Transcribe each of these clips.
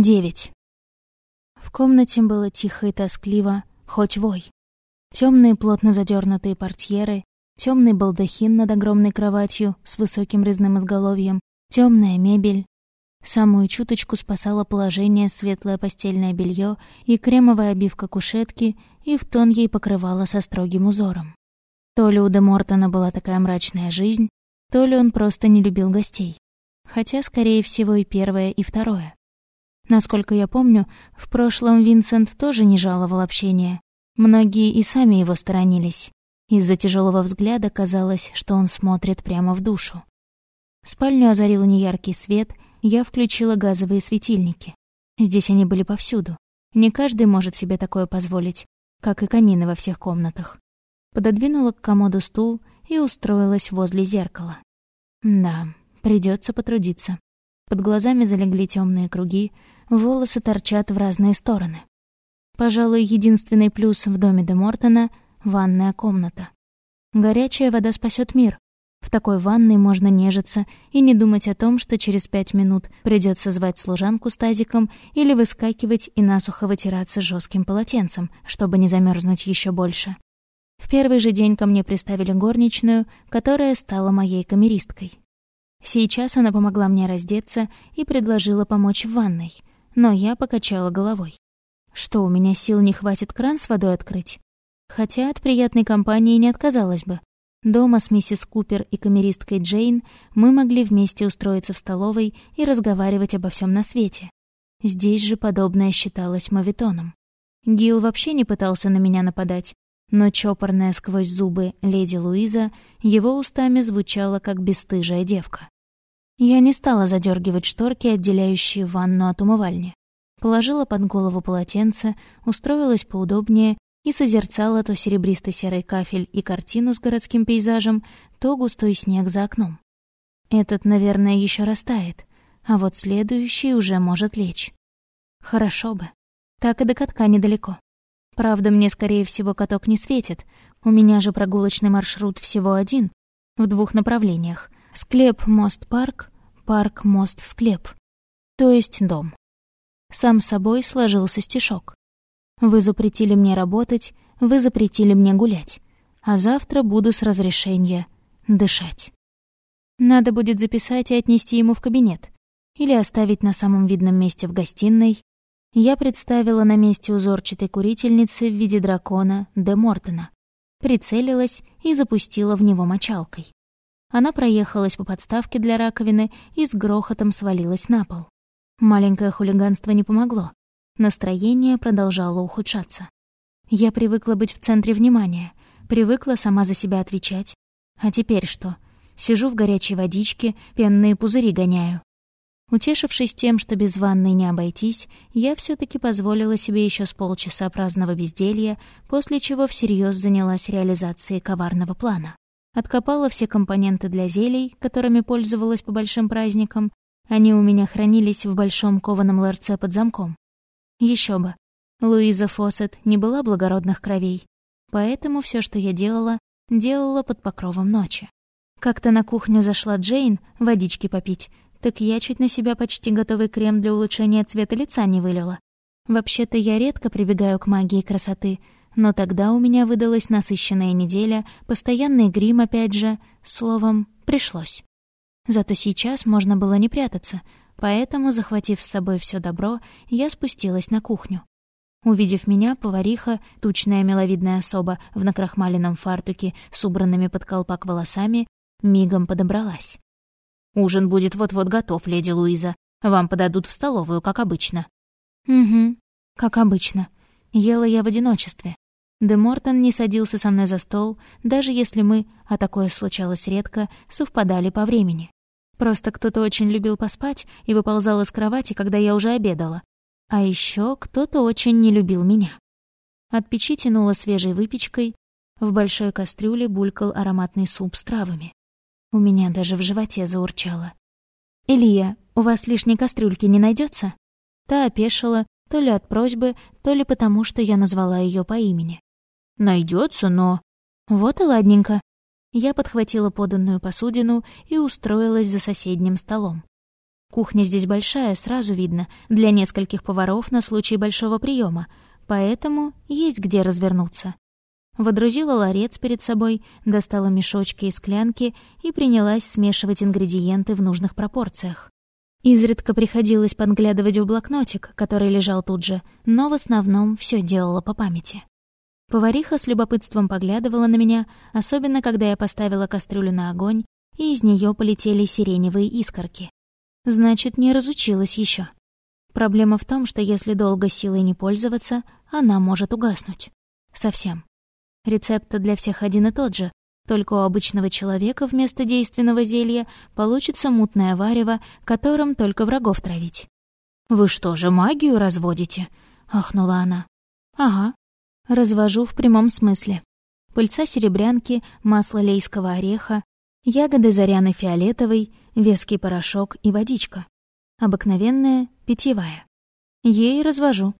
Девять. В комнате было тихо и тоскливо, хоть вой. Темные плотно задернутые портьеры, темный балдахин над огромной кроватью с высоким резным изголовьем, темная мебель. Самую чуточку спасало положение светлое постельное белье и кремовая обивка кушетки, и в тон ей покрывало со строгим узором. То ли у Де Мортона была такая мрачная жизнь, то ли он просто не любил гостей. Хотя, скорее всего, и первое, и второе. Насколько я помню, в прошлом Винсент тоже не жаловал общения. Многие и сами его сторонились. Из-за тяжелого взгляда казалось, что он смотрит прямо в душу. Спальню озарил неяркий свет, я включила газовые светильники. Здесь они были повсюду. Не каждый может себе такое позволить, как и камины во всех комнатах. Пододвинула к комоду стул и устроилась возле зеркала. Да, придется потрудиться. Под глазами залегли темные круги, волосы торчат в разные стороны. Пожалуй, единственный плюс в доме де Мортона — ванная комната. Горячая вода спасет мир. В такой ванной можно нежиться и не думать о том, что через пять минут придется звать служанку с тазиком или выскакивать и насухо вытираться жестким полотенцем, чтобы не замерзнуть еще больше. В первый же день ко мне приставили горничную, которая стала моей камеристкой. Сейчас она помогла мне раздеться и предложила помочь в ванной, но я покачала головой. Что, у меня сил не хватит кран с водой открыть? Хотя от приятной компании не отказалась бы. Дома с миссис Купер и камеристкой Джейн мы могли вместе устроиться в столовой и разговаривать обо всем на свете. Здесь же подобное считалось мавитоном. Гил вообще не пытался на меня нападать, но чопорная сквозь зубы леди Луиза его устами звучала как бесстыжая девка. Я не стала задергивать шторки, отделяющие ванну от умывальни. Положила под голову полотенце, устроилась поудобнее и созерцала то серебристо-серый кафель и картину с городским пейзажем, то густой снег за окном. Этот, наверное, еще растает, а вот следующий уже может лечь. Хорошо бы. Так и до катка недалеко. Правда, мне, скорее всего, каток не светит. У меня же прогулочный маршрут всего один, в двух направлениях. Склеп-мост-парк, парк-мост-склеп. То есть дом. Сам собой сложился стишок. Вы запретили мне работать, вы запретили мне гулять, а завтра буду с разрешения дышать. Надо будет записать и отнести ему в кабинет. Или оставить на самом видном месте в гостиной. Я представила на месте узорчатой курительницы в виде дракона Де Мортона. Прицелилась и запустила в него мочалкой. Она проехалась по подставке для раковины и с грохотом свалилась на пол. Маленькое хулиганство не помогло. Настроение продолжало ухудшаться. Я привыкла быть в центре внимания, привыкла сама за себя отвечать. А теперь что? Сижу в горячей водичке, пенные пузыри гоняю. Утешившись тем, что без ванной не обойтись, я все таки позволила себе еще с полчаса праздного безделья, после чего всерьез занялась реализацией коварного плана. Откопала все компоненты для зелий, которыми пользовалась по большим праздникам. Они у меня хранились в большом кованом ларце под замком. Еще бы. Луиза Фоссет не была благородных кровей, поэтому все, что я делала, делала под покровом ночи. Как-то на кухню зашла Джейн водички попить, так я чуть на себя почти готовый крем для улучшения цвета лица не вылила. Вообще-то я редко прибегаю к магии красоты, но тогда у меня выдалась насыщенная неделя, постоянный грим опять же, словом, пришлось. Зато сейчас можно было не прятаться, Поэтому, захватив с собой все добро, я спустилась на кухню. Увидев меня, повариха, тучная миловидная особа в накрахмаленном фартуке с убранными под колпак волосами, мигом подобралась. «Ужин будет вот-вот готов, леди Луиза. Вам подадут в столовую, как обычно». «Угу, как обычно. Ела я в одиночестве. Де Мортон не садился со мной за стол, даже если мы, а такое случалось редко, совпадали по времени. Просто кто-то очень любил поспать и выползал из кровати, когда я уже обедала. А еще кто-то очень не любил меня. От печи тянуло свежей выпечкой, в большой кастрюле булькал ароматный суп с травами. У меня даже в животе заурчало. «Илья, у вас лишней кастрюльки не найдется? Та опешила, то ли от просьбы, то ли потому, что я назвала ее по имени. Найдется, но... Вот и ладненько. Я подхватила поданную посудину и устроилась за соседним столом. Кухня здесь большая, сразу видно, для нескольких поваров на случай большого приема, поэтому есть где развернуться. Водрузила ларец перед собой, достала мешочки и склянки и принялась смешивать ингредиенты в нужных пропорциях. Изредка приходилось подглядывать в блокнотик, который лежал тут же, но в основном все делала по памяти. Повариха с любопытством поглядывала на меня, особенно когда я поставила кастрюлю на огонь, и из нее полетели сиреневые искорки. Значит, не разучилась еще. Проблема в том, что если долго силой не пользоваться, она может угаснуть. Совсем. Рецепт для всех один и тот же, только у обычного человека вместо действенного зелья получится мутное варево, которым только врагов травить. «Вы что же, магию разводите?» — ахнула она. «Ага. Развожу в прямом смысле. Пыльца серебрянки, масло лейского ореха, ягоды заряны фиолетовой, веский порошок и водичка. Обыкновенная, питьевая. Ей развожу.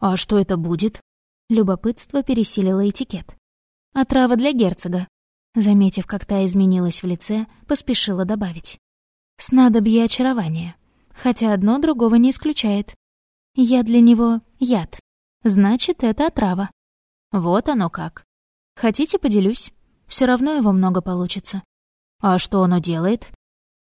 «А что это будет?» Любопытство пересилило этикет. «Отрава для герцога», Заметив, как та изменилась в лице, поспешила добавить. «Снадобье очарования. Хотя одно другого не исключает. Я для него яд. Значит, это отрава. Вот оно как. Хотите, поделюсь? Все равно его много получится. А что оно делает?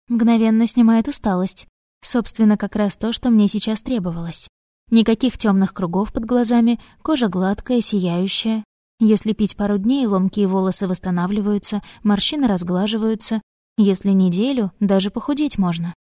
Мгновенно снимает усталость. Собственно, как раз то, что мне сейчас требовалось. Никаких темных кругов под глазами, кожа гладкая, сияющая, если пить пару дней, ломкие волосы восстанавливаются, морщины разглаживаются. Если неделю, даже похудеть можно.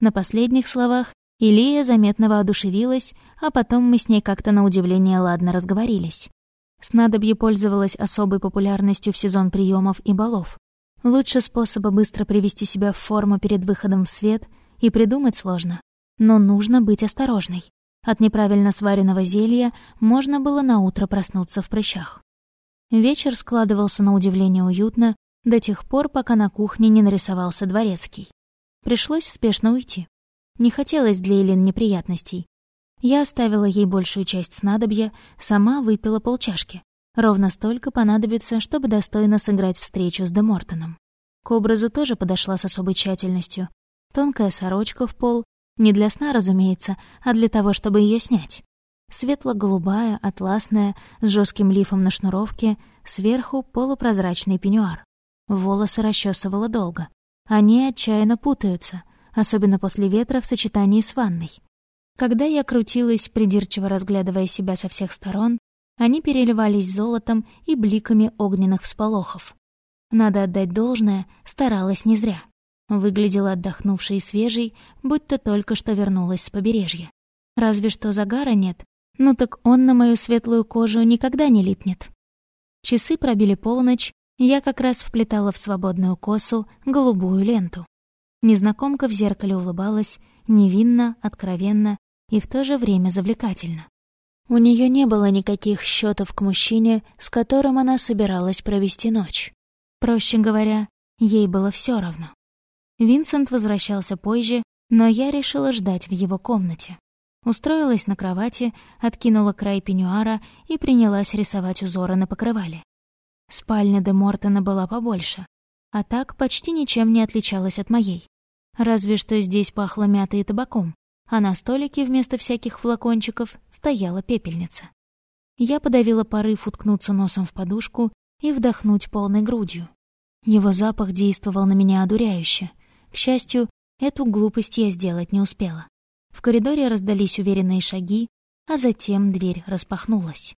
На последних словах Илия заметно воодушевилась, а потом мы с ней как-то на удивление ладно разговорились. Снадобье пользовалось особой популярностью в сезон приемов и балов. Лучше способа быстро привести себя в форму перед выходом в свет и придумать сложно. Но нужно быть осторожной. От неправильно сваренного зелья можно было на утро проснуться в прыщах. Вечер складывался на удивление уютно до тех пор, пока на кухне не нарисовался дворецкий. Пришлось спешно уйти. Не хотелось для Элин неприятностей. Я оставила ей большую часть снадобья, сама выпила полчашки. Ровно столько понадобится, чтобы достойно сыграть встречу с Демортоном. К образу тоже подошла с особой тщательностью. Тонкая сорочка в пол, не для сна, разумеется, а для того, чтобы ее снять. Светло-голубая, атласная, с жестким лифом на шнуровке, сверху полупрозрачный пеньюар. Волосы расчесывала долго. Они отчаянно путаются, особенно после ветра в сочетании с ванной. Когда я крутилась, придирчиво разглядывая себя со всех сторон, они переливались золотом и бликами огненных всполохов. Надо отдать должное, старалась не зря. Выглядела отдохнувшей и свежей, будто только что вернулась с побережья. Разве что загара нет, ну так он на мою светлую кожу никогда не липнет. Часы пробили полночь, я как раз вплетала в свободную косу голубую ленту. Незнакомка в зеркале улыбалась, невинно, откровенно и в то же время завлекательно. У нее не было никаких счетов к мужчине, с которым она собиралась провести ночь. Проще говоря, ей было все равно. Винсент возвращался позже, но я решила ждать в его комнате. Устроилась на кровати, откинула край пеньюара и принялась рисовать узоры на покрывале. Спальня де Мортона была побольше, а так почти ничем не отличалась от моей. Разве что здесь пахло мятой и табаком, а на столике вместо всяких флакончиков стояла пепельница. Я подавила порыв уткнуться носом в подушку и вдохнуть полной грудью. Его запах действовал на меня одуряюще. К счастью, эту глупость я сделать не успела. В коридоре раздались уверенные шаги, а затем дверь распахнулась.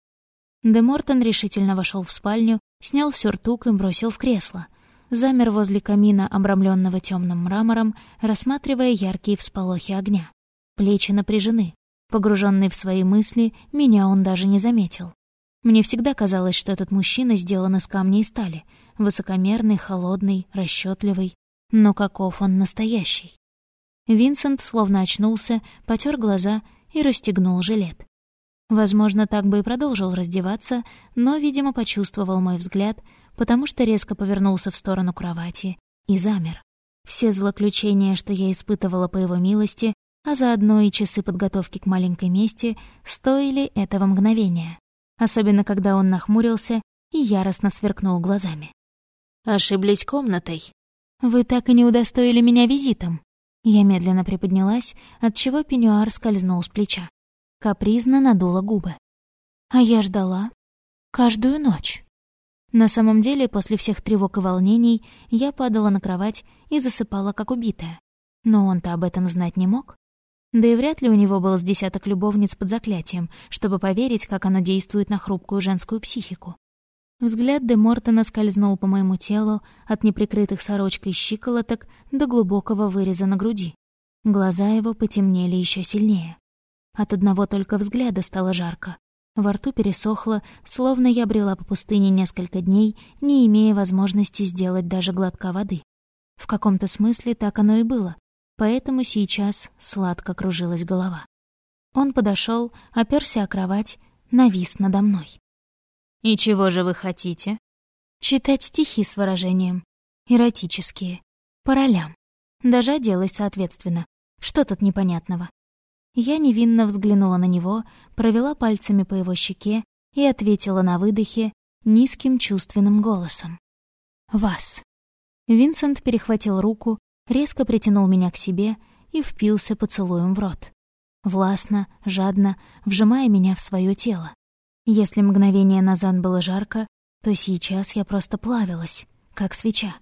Де Мортон решительно вошел в спальню, снял сюртук и бросил в кресло. Замер возле камина, обрамленного темным мрамором, рассматривая яркие всполохи огня. Плечи напряжены. Погруженный в свои мысли, меня он даже не заметил. Мне всегда казалось, что этот мужчина сделан из камня и стали. Высокомерный, холодный, расчетливый. Но каков он настоящий? Винсент словно очнулся, потер глаза и расстегнул жилет. Возможно, так бы и продолжил раздеваться, но, видимо, почувствовал мой взгляд, потому что резко повернулся в сторону кровати и замер. Все злоключения, что я испытывала по его милости, а заодно и часы подготовки к маленькой мести, стоили этого мгновения. Особенно, когда он нахмурился и яростно сверкнул глазами. «Ошиблись комнатой?» «Вы так и не удостоили меня визитом», Я медленно приподнялась, отчего пеньюар скользнул с плеча. Капризно надула губы. А я ждала. Каждую ночь. На самом деле, после всех тревог и волнений, я падала на кровать и засыпала, как убитая. Но он-то об этом знать не мог. Да и вряд ли у него был с десяток любовниц под заклятием, чтобы поверить, как оно действует на хрупкую женскую психику. Взгляд де Мортона скользнул по моему телу от неприкрытых сорочкой щиколоток до глубокого выреза на груди. Глаза его потемнели еще сильнее. От одного только взгляда стало жарко. Во рту пересохло, словно я брела по пустыне несколько дней, не имея возможности сделать даже глотка воды. В каком-то смысле так оно и было, поэтому сейчас сладко кружилась голова. Он подошел, оперся о кровать, навис надо мной. «И чего же вы хотите?» «Читать стихи с выражением. Эротические. По ролям. Даже оделась соответственно. Что тут непонятного?» Я невинно взглянула на него, провела пальцами по его щеке и ответила на выдохе низким чувственным голосом. «Вас». Винсент перехватил руку, резко притянул меня к себе и впился поцелуем в рот. Властно, жадно, вжимая меня в свое тело. Если мгновение назад было жарко, то сейчас я просто плавилась, как свеча.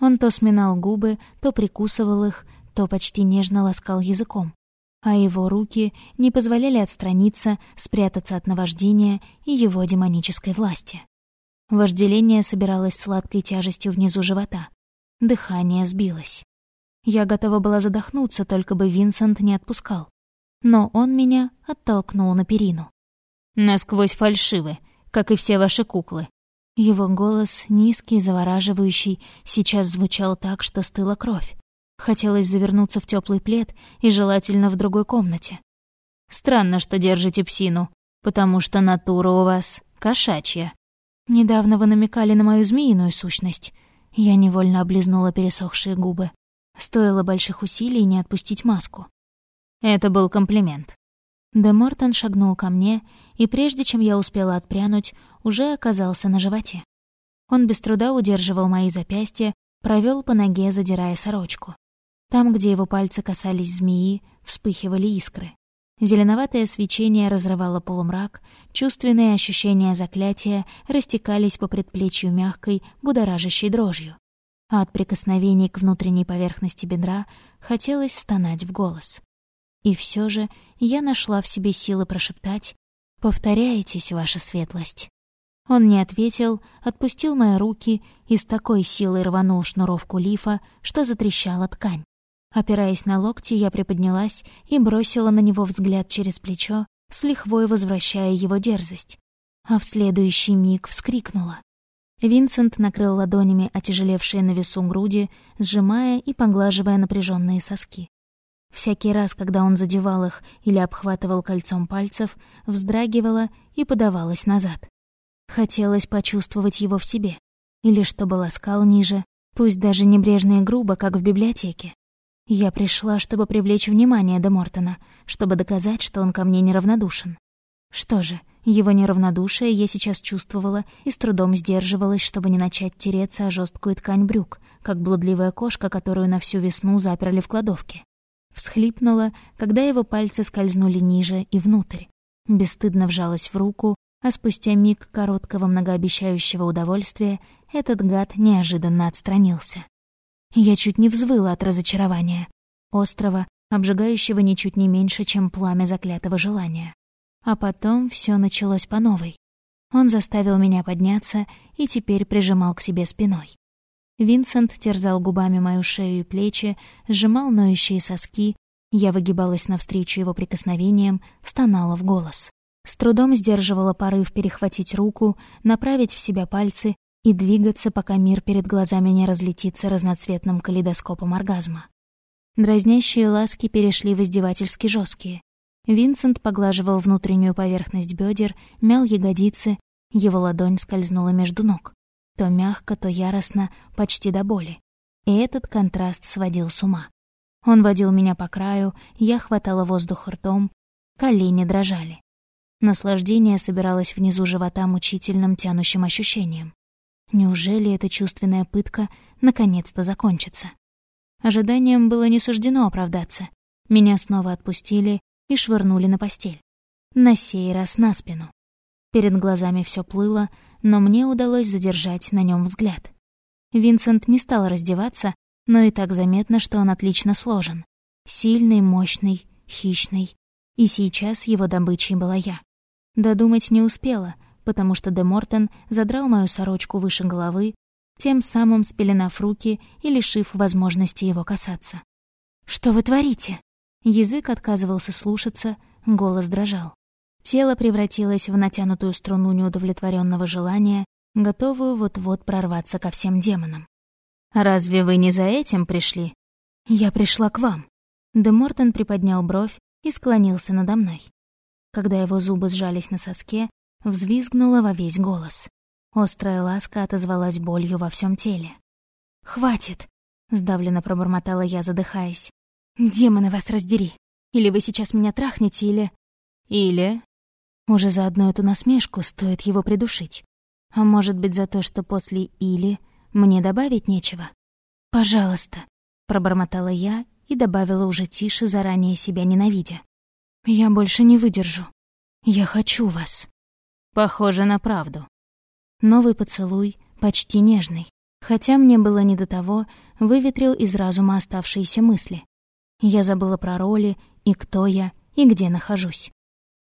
Он то сминал губы, то прикусывал их, то почти нежно ласкал языком. А его руки не позволяли отстраниться, спрятаться от наваждения и его демонической власти. Вожделение собиралось сладкой тяжестью внизу живота. Дыхание сбилось. Я готова была задохнуться, только бы Винсент не отпускал. Но он меня оттолкнул на перину. Насквозь фальшивы, как и все ваши куклы. Его голос, низкий, завораживающий, сейчас звучал так, что стыла кровь. Хотелось завернуться в теплый плед и желательно в другой комнате. Странно, что держите псину, потому что натура у вас кошачья. Недавно вы намекали на мою змеиную сущность. Я невольно облизнула пересохшие губы. Стоило больших усилий не отпустить маску. Это был комплимент. Де Мортон шагнул ко мне, и прежде чем я успела отпрянуть, уже оказался на животе. Он без труда удерживал мои запястья, провел по ноге, задирая сорочку. Там, где его пальцы касались змеи, вспыхивали искры. Зеленоватое свечение разрывало полумрак, чувственные ощущения заклятия растекались по предплечью мягкой, будоражащей дрожью. А от прикосновений к внутренней поверхности бедра хотелось стонать в голос. И все же я нашла в себе силы прошептать «Повторяйтесь, ваша светлость». Он не ответил, отпустил мои руки и с такой силой рванул шнуровку лифа, что затрещала ткань. Опираясь на локти, я приподнялась и бросила на него взгляд через плечо, с лихвой возвращая его дерзость. А в следующий миг вскрикнула. Винсент накрыл ладонями отяжелевшие на весу груди, сжимая и поглаживая напряженные соски. Всякий раз, когда он задевал их или обхватывал кольцом пальцев, вздрагивала и подавалась назад. Хотелось почувствовать его в себе. Или чтобы ласкал ниже, пусть даже небрежно и грубо, как в библиотеке. Я пришла, чтобы привлечь внимание Де Мортона, чтобы доказать, что он ко мне неравнодушен. Что же, его неравнодушие я сейчас чувствовала и с трудом сдерживалась, чтобы не начать тереться о жесткую ткань брюк, как блудливая кошка, которую на всю весну заперли в кладовке. Всхлипнула, когда его пальцы скользнули ниже и внутрь. Бесстыдно вжалась в руку, а спустя миг короткого многообещающего удовольствия этот гад неожиданно отстранился. Я чуть не взвыла от разочарования. Острого, обжигающего ничуть не меньше, чем пламя заклятого желания. А потом все началось по новой. Он заставил меня подняться и теперь прижимал к себе спиной. Винсент терзал губами мою шею и плечи, сжимал ноющие соски. Я выгибалась навстречу его прикосновениям, стонала в голос. С трудом сдерживала порыв перехватить руку, направить в себя пальцы и двигаться, пока мир перед глазами не разлетится разноцветным калейдоскопом оргазма. Дразнящие ласки перешли в издевательски жесткие. Винсент поглаживал внутреннюю поверхность бедер, мял ягодицы, его ладонь скользнула между ног. То мягко, то яростно, почти до боли. И этот контраст сводил с ума. Он водил меня по краю, я хватала воздух ртом, колени дрожали. Наслаждение собиралось внизу живота мучительным тянущим ощущением. Неужели эта чувственная пытка наконец-то закончится? Ожиданием было не суждено оправдаться. Меня снова отпустили и швырнули на постель. На сей раз на спину. Перед глазами все плыло, но мне удалось задержать на нем взгляд. Винсент не стал раздеваться, но и так заметно, что он отлично сложен. Сильный, мощный, хищный. И сейчас его добычей была я. Додумать не успела, потому что Де Мортен задрал мою сорочку выше головы, тем самым спеленав руки и лишив возможности его касаться. «Что вы творите?» Язык отказывался слушаться, голос дрожал. Тело превратилось в натянутую струну неудовлетворенного желания, готовую вот-вот прорваться ко всем демонам. «Разве вы не за этим пришли?» «Я пришла к вам». Де Мортон приподнял бровь и склонился надо мной. Когда его зубы сжались на соске, взвизгнула во весь голос. Острая ласка отозвалась болью во всем теле. «Хватит!» — сдавленно пробормотала я, задыхаясь. «Демоны вас раздери! Или вы сейчас меня трахнете, или...» «Или...» Уже за одну эту насмешку стоит его придушить. А может быть, за то, что после «или» мне добавить нечего? «Пожалуйста», — пробормотала я и добавила уже тише, заранее себя ненавидя. «Я больше не выдержу. Я хочу вас». Похоже на правду. Новый поцелуй, почти нежный. Хотя мне было не до того, выветрил из разума оставшиеся мысли. Я забыла про роли, и кто я, и где нахожусь.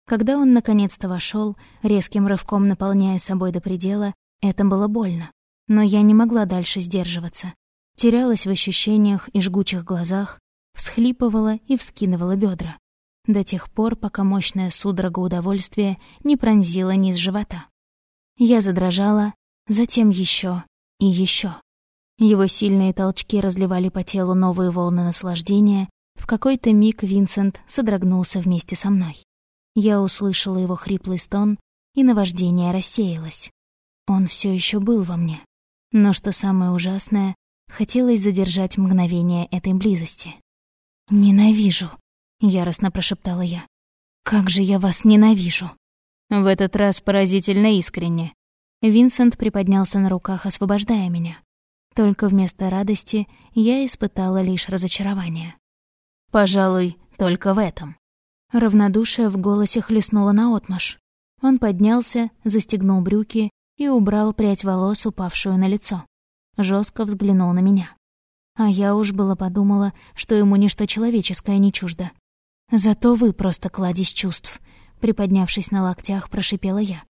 Когда он наконец-то вошел, резким рывком наполняя собой до предела, это было больно. Но я не могла дальше сдерживаться. Терялась в ощущениях и жгучих глазах, всхлипывала и вскидывала бедра до тех пор, пока мощная судорога удовольствия не пронзила низ живота. Я задрожала, затем еще и еще. Его сильные толчки разливали по телу новые волны наслаждения. В какой-то миг Винсент содрогнулся вместе со мной. Я услышала его хриплый стон, и наваждение рассеялось. Он все еще был во мне. Но что самое ужасное, хотелось задержать мгновение этой близости. «Ненавижу», — яростно прошептала я. «Как же я вас ненавижу!» В этот раз поразительно искренне. Винсент приподнялся на руках, освобождая меня. Только вместо радости я испытала лишь разочарование. «Пожалуй, только в этом». Равнодушие в голосе хлестнуло наотмашь. Он поднялся, застегнул брюки и убрал прядь волос, упавшую на лицо. Жестко взглянул на меня. А я уж было подумала, что ему ничто человеческое не чуждо. «Зато вы просто кладезь чувств», — приподнявшись на локтях, прошипела я.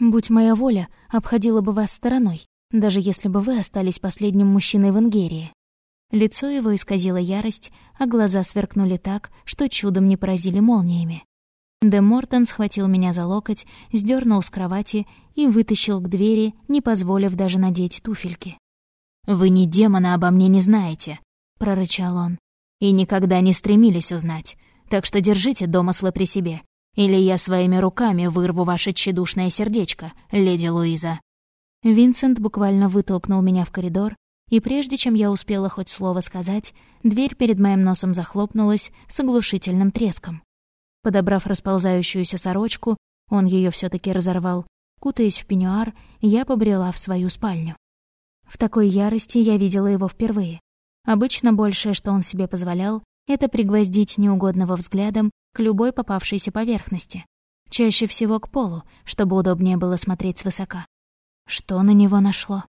«Будь моя воля, обходила бы вас стороной, даже если бы вы остались последним мужчиной в Ингерии». Лицо его исказило ярость, а глаза сверкнули так, что чудом не поразили молниями. Де Мортон схватил меня за локоть, сдернул с кровати и вытащил к двери, не позволив даже надеть туфельки. «Вы ни демона обо мне не знаете», — прорычал он. «И никогда не стремились узнать. Так что держите домыслы при себе. Или я своими руками вырву ваше тщедушное сердечко, леди Луиза». Винсент буквально вытолкнул меня в коридор, и прежде чем я успела хоть слово сказать, дверь перед моим носом захлопнулась с оглушительным треском. Подобрав расползающуюся сорочку, он ее все таки разорвал. Кутаясь в пеньюар, я побрела в свою спальню. В такой ярости я видела его впервые. Обычно большее, что он себе позволял, это пригвоздить неугодного взглядом к любой попавшейся поверхности. Чаще всего к полу, чтобы удобнее было смотреть свысока. Что на него нашло?